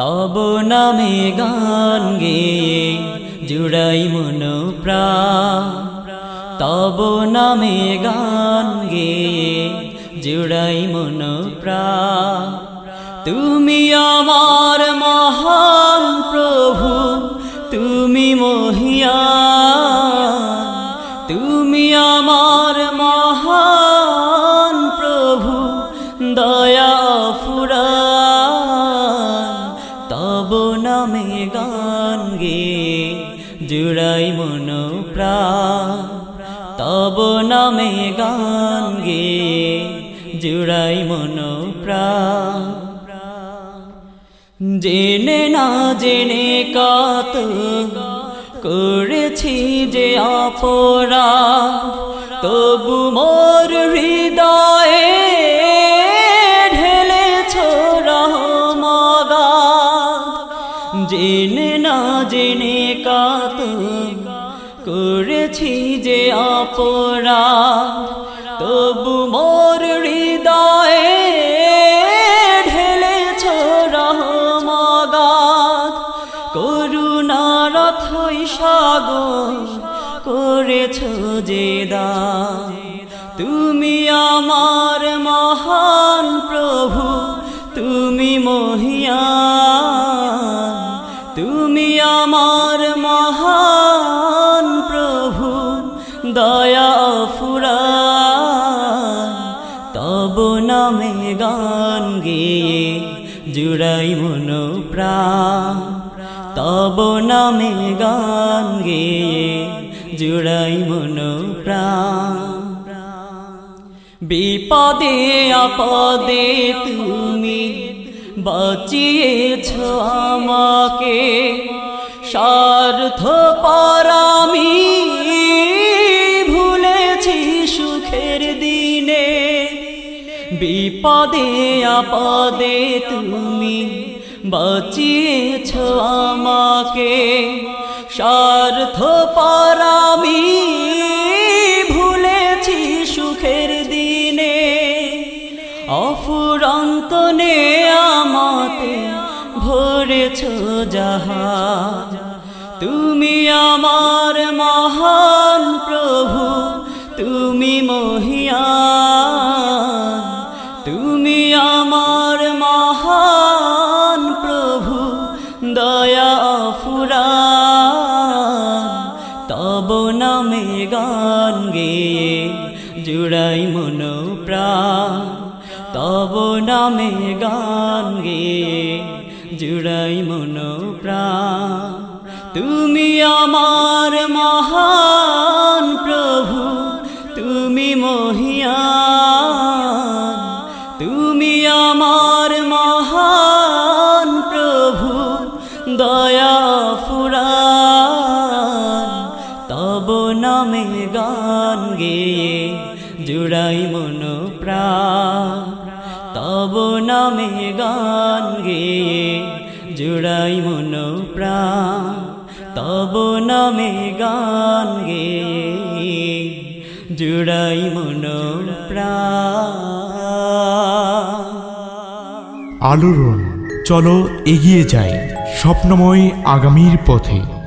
তব নামে গান গে জুড়াই মন প্রাণ। তব নামে গান গে জুড়াই মন প্রাণ। তুমি আমার মহান প্রভু, তুমি মহিয়া। তুমি আমার গান গে, জুড়াই মন তব নামে গান গে, জুড়াই মন জেনে না জেনে কত করেছি যে আপরা তবু মোর জেনে না জেনে কাত করেছি যে অপরা তবু মোর হৃদয়ে ঢেলে ঢেলেছ রহমগাত। করুণার থই সাগর করেছ যে দা তুমি আমার মহান মহান প্রভু, দয়া ফুরা তব নামে গান গে জুড়াই মন প্রাণ। তব নামে গান গে জুড়াই মন প্রাণ। বিপদে আপদে তুমি বাঁচিয়েছ আমাকে। স্বার্থ পরামি ভুলেছি সুখের দিনে। বিপদে, আপদে তুমি বাঁচিয়েছ আমাকে। স্বার্থ পরামি ভুলেছি সুখের দিনে। অফুরন্ত নে আমাতে ভরেছ যাহা। তুমি আমার মহান প্রভু, তুমি মহিয়া তুমি আমার মহান প্রভু, দয়া ফুরা তব নামে গান গে জুড়াই মন প্রাণ তব নামে গান গে জুড়াই মন প্রাণ তুমি আমার মহান প্রভু, তুমি মহিয়া তুমি আমার মহান প্রভু, দয়া ফুরা তব নামে গান গে জুড়াই মন প্রাণ তব নামে গান জুড়াই মন প্রাণ, তব নামে গান গে। জুড়াই মন আলোড়ন, চলো এগিয়ে যাই স্বপ্নময় আগামীর পথে।